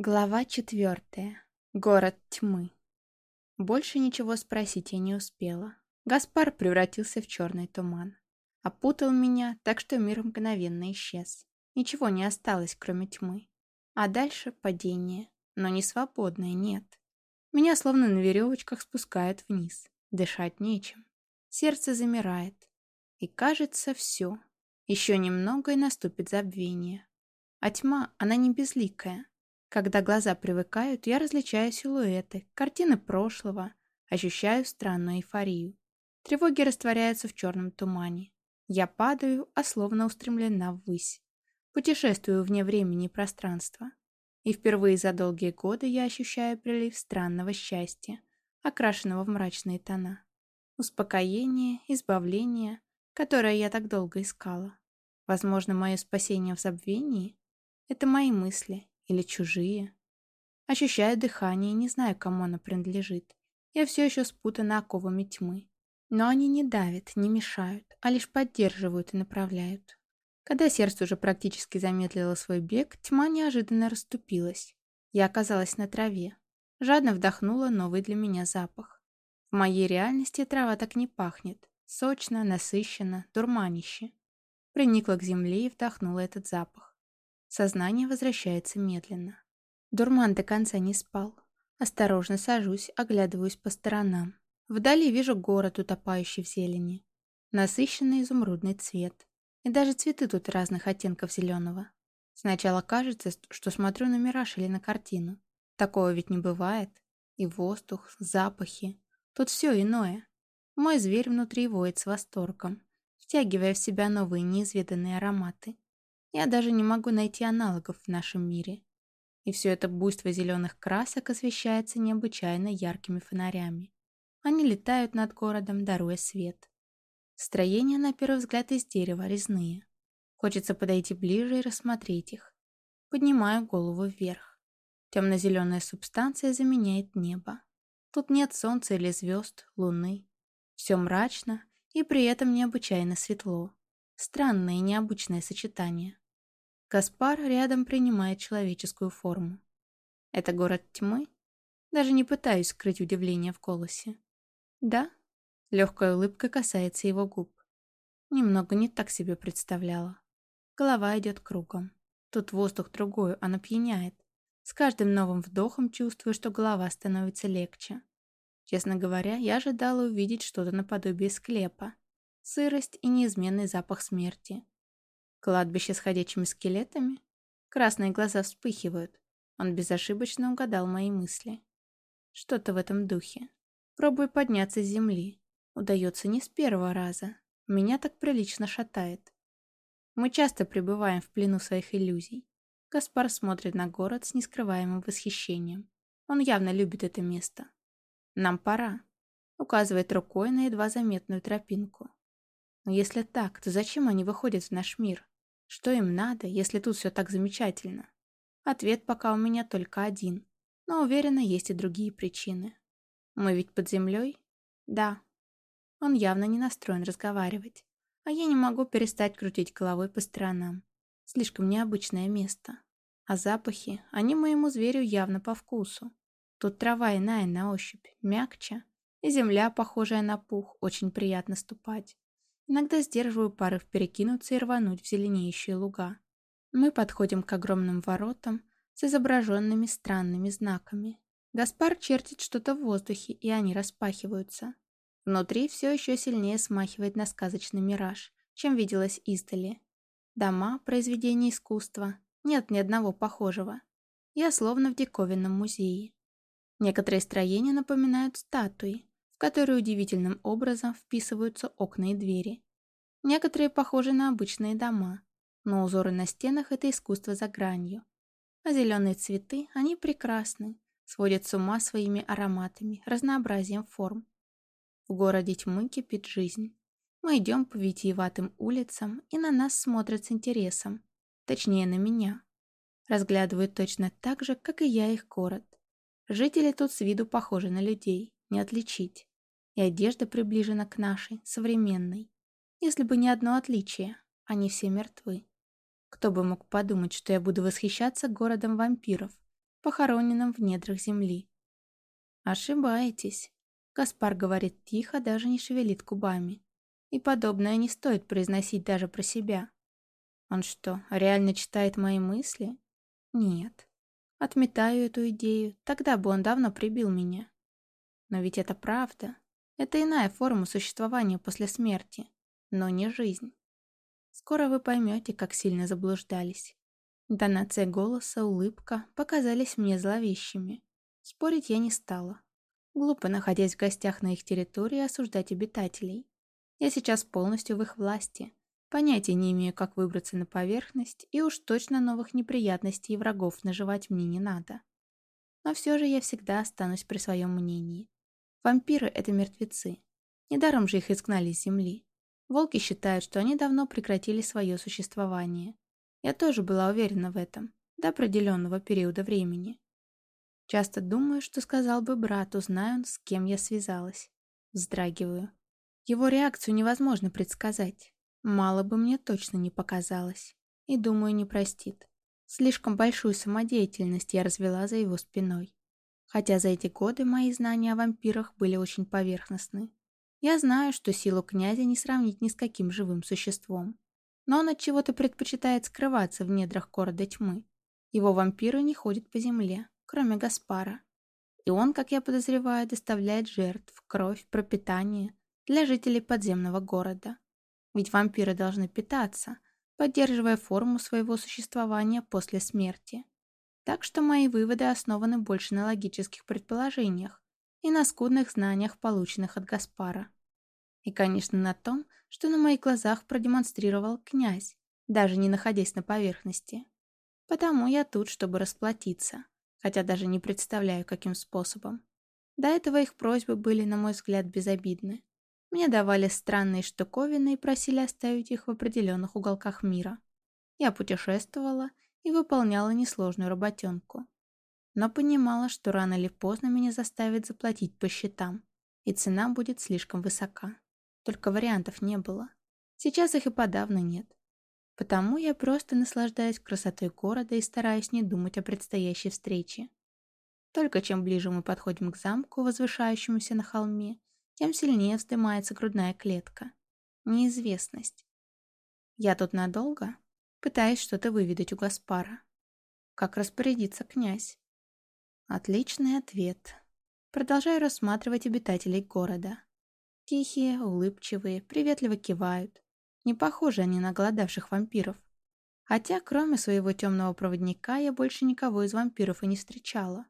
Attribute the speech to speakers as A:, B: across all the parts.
A: Глава четвертая. Город тьмы. Больше ничего спросить я не успела. Гаспар превратился в черный туман. Опутал меня, так что мир мгновенно исчез. Ничего не осталось, кроме тьмы. А дальше падение. Но не свободное, нет. Меня словно на веревочках спускают вниз. Дышать нечем. Сердце замирает. И кажется, все. Еще немного и наступит забвение. А тьма, она не безликая. Когда глаза привыкают, я различаю силуэты, картины прошлого, ощущаю странную эйфорию. Тревоги растворяются в черном тумане. Я падаю, а словно устремлена ввысь. Путешествую вне времени и пространства. И впервые за долгие годы я ощущаю прилив странного счастья, окрашенного в мрачные тона. Успокоение, избавление, которое я так долго искала. Возможно, мое спасение в забвении — это мои мысли, или чужие. Ощущаю дыхание не знаю, кому оно принадлежит. Я все еще спутана оковами тьмы. Но они не давят, не мешают, а лишь поддерживают и направляют. Когда сердце уже практически замедлило свой бег, тьма неожиданно расступилась. Я оказалась на траве. Жадно вдохнула новый для меня запах. В моей реальности трава так не пахнет. Сочно, насыщенно, дурманище. Приникла к земле и вдохнула этот запах. Сознание возвращается медленно. Дурман до конца не спал. Осторожно сажусь, оглядываюсь по сторонам. Вдали вижу город, утопающий в зелени. Насыщенный изумрудный цвет. И даже цветы тут разных оттенков зеленого. Сначала кажется, что смотрю на мираж или на картину. Такого ведь не бывает. И воздух, запахи. Тут все иное. Мой зверь внутри воет с восторгом, втягивая в себя новые неизведанные ароматы. Я даже не могу найти аналогов в нашем мире. И все это буйство зеленых красок освещается необычайно яркими фонарями. Они летают над городом, даруя свет. Строения, на первый взгляд, из дерева, резные. Хочется подойти ближе и рассмотреть их. Поднимаю голову вверх. Темно-зеленая субстанция заменяет небо. Тут нет солнца или звезд, луны. Все мрачно и при этом необычайно светло. Странное и необычное сочетание. Каспар рядом принимает человеческую форму. Это город тьмы? Даже не пытаюсь скрыть удивление в голосе. Да? Легкая улыбка касается его губ. Немного не так себе представляла. Голова идет кругом. Тут воздух другой, он опьяняет. С каждым новым вдохом чувствую, что голова становится легче. Честно говоря, я ожидала увидеть что-то наподобие склепа, сырость и неизменный запах смерти. Кладбище с ходячими скелетами? Красные глаза вспыхивают. Он безошибочно угадал мои мысли. Что-то в этом духе. Пробую подняться с земли. Удается не с первого раза. Меня так прилично шатает. Мы часто пребываем в плену своих иллюзий. Гаспар смотрит на город с нескрываемым восхищением. Он явно любит это место. «Нам пора», — указывает рукой на едва заметную тропинку. Но если так, то зачем они выходят в наш мир? Что им надо, если тут все так замечательно? Ответ пока у меня только один, но уверена, есть и другие причины. Мы ведь под землей? Да. Он явно не настроен разговаривать, а я не могу перестать крутить головой по сторонам. Слишком необычное место. А запахи, они моему зверю явно по вкусу. Тут трава иная на ощупь, мягче, и земля, похожая на пух, очень приятно ступать. Иногда сдерживаю порыв перекинуться и рвануть в зеленеющие луга. Мы подходим к огромным воротам с изображенными странными знаками. Гаспар чертит что-то в воздухе, и они распахиваются. Внутри все еще сильнее смахивает на сказочный мираж, чем виделось издали. Дома, произведения искусства, нет ни одного похожего. Я словно в диковинном музее. Некоторые строения напоминают статуи, в которые удивительным образом вписываются окна и двери. Некоторые похожи на обычные дома, но узоры на стенах – это искусство за гранью. А зеленые цветы, они прекрасны, сводят с ума своими ароматами, разнообразием форм. В городе тьмы кипит жизнь. Мы идем по витиеватым улицам, и на нас смотрят с интересом. Точнее, на меня. Разглядывают точно так же, как и я их город. Жители тут с виду похожи на людей, не отличить и одежда приближена к нашей, современной. Если бы не одно отличие, они все мертвы. Кто бы мог подумать, что я буду восхищаться городом вампиров, похороненном в недрах земли. Ошибаетесь. Гаспар говорит тихо, даже не шевелит губами. И подобное не стоит произносить даже про себя. Он что, реально читает мои мысли? Нет. Отметаю эту идею, тогда бы он давно прибил меня. Но ведь это правда. Это иная форма существования после смерти, но не жизнь. Скоро вы поймете, как сильно заблуждались. Интонация голоса, улыбка показались мне зловещими. Спорить я не стала. Глупо, находясь в гостях на их территории, осуждать обитателей. Я сейчас полностью в их власти. Понятия не имею, как выбраться на поверхность, и уж точно новых неприятностей и врагов наживать мне не надо. Но все же я всегда останусь при своем мнении. Вампиры — это мертвецы. Недаром же их изгнали с земли. Волки считают, что они давно прекратили свое существование. Я тоже была уверена в этом, до определенного периода времени. Часто думаю, что сказал бы брат, узная он, с кем я связалась. Вздрагиваю. Его реакцию невозможно предсказать. Мало бы мне точно не показалось. И, думаю, не простит. Слишком большую самодеятельность я развела за его спиной. Хотя за эти годы мои знания о вампирах были очень поверхностны. Я знаю, что силу князя не сравнить ни с каким живым существом. Но он от чего-то предпочитает скрываться в недрах города тьмы. Его вампиры не ходят по земле, кроме Гаспара. И он, как я подозреваю, доставляет жертв, кровь, пропитание для жителей подземного города. Ведь вампиры должны питаться, поддерживая форму своего существования после смерти. Так что мои выводы основаны больше на логических предположениях и на скудных знаниях, полученных от Гаспара. И, конечно, на том, что на моих глазах продемонстрировал князь, даже не находясь на поверхности. Потому я тут, чтобы расплатиться хотя даже не представляю, каким способом. До этого их просьбы были, на мой взгляд, безобидны. Мне давали странные штуковины и просили оставить их в определенных уголках мира. Я путешествовала и выполняла несложную работенку. Но понимала, что рано или поздно меня заставят заплатить по счетам, и цена будет слишком высока. Только вариантов не было. Сейчас их и подавно нет. Потому я просто наслаждаюсь красотой города и стараюсь не думать о предстоящей встрече. Только чем ближе мы подходим к замку, возвышающемуся на холме, тем сильнее вздымается грудная клетка. Неизвестность. Я тут надолго? Пытаюсь что-то выведать у Гаспара. Как распорядиться князь? Отличный ответ. Продолжаю рассматривать обитателей города. Тихие, улыбчивые, приветливо кивают. Не похожи они на голодавших вампиров. Хотя, кроме своего темного проводника, я больше никого из вампиров и не встречала.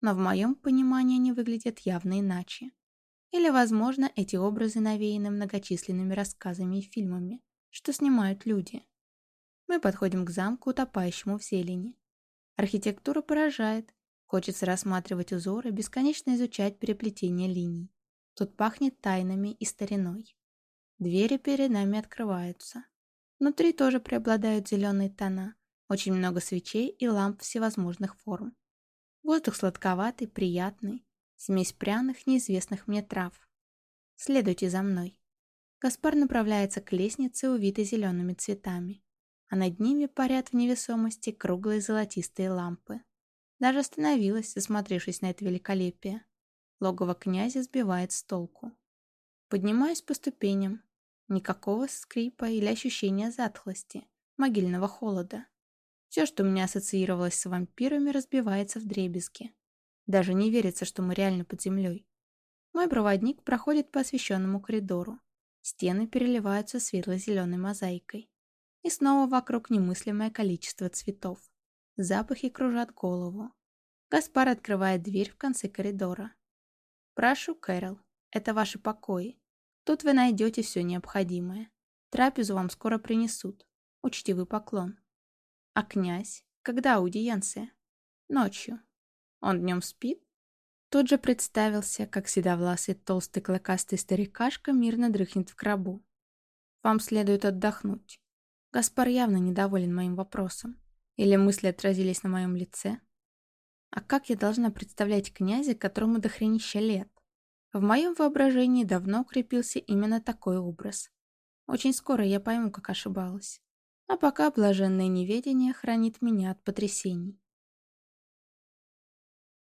A: Но в моем понимании они выглядят явно иначе. Или, возможно, эти образы навеяны многочисленными рассказами и фильмами, что снимают люди. Мы подходим к замку, утопающему в зелени. Архитектура поражает. Хочется рассматривать узоры, бесконечно изучать переплетение линий. Тут пахнет тайнами и стариной. Двери перед нами открываются. Внутри тоже преобладают зеленые тона, очень много свечей и ламп всевозможных форм. Воздух сладковатый, приятный, смесь пряных, неизвестных мне трав. Следуйте за мной. Гаспар направляется к лестнице, увитой зелеными цветами, а над ними парят в невесомости круглые золотистые лампы. Даже остановилась, засмотревшись на это великолепие. Логово князя сбивает с толку. Поднимаюсь по ступеням, Никакого скрипа или ощущения затхлости, могильного холода. Все, что у меня ассоциировалось с вампирами, разбивается в дребезги. Даже не верится, что мы реально под землей. Мой проводник проходит по освещенному коридору. Стены переливаются светло-зеленой мозаикой. И снова вокруг немыслимое количество цветов. Запахи кружат голову. Гаспар открывает дверь в конце коридора. «Прошу, Кэрол, это ваши покои. Тут вы найдете все необходимое. Трапезу вам скоро принесут. Учтивый поклон. А князь? Когда аудиенция? Ночью. Он днем спит? Тут же представился, как седовласый толстый клыкастый старикашка мирно дрыхнет в гробу. Вам следует отдохнуть. Гаспар явно недоволен моим вопросом. Или мысли отразились на моем лице? А как я должна представлять князя, которому до хренища лет? В моем воображении давно укрепился именно такой образ. Очень скоро я пойму, как ошибалась. А пока блаженное неведение хранит меня от потрясений.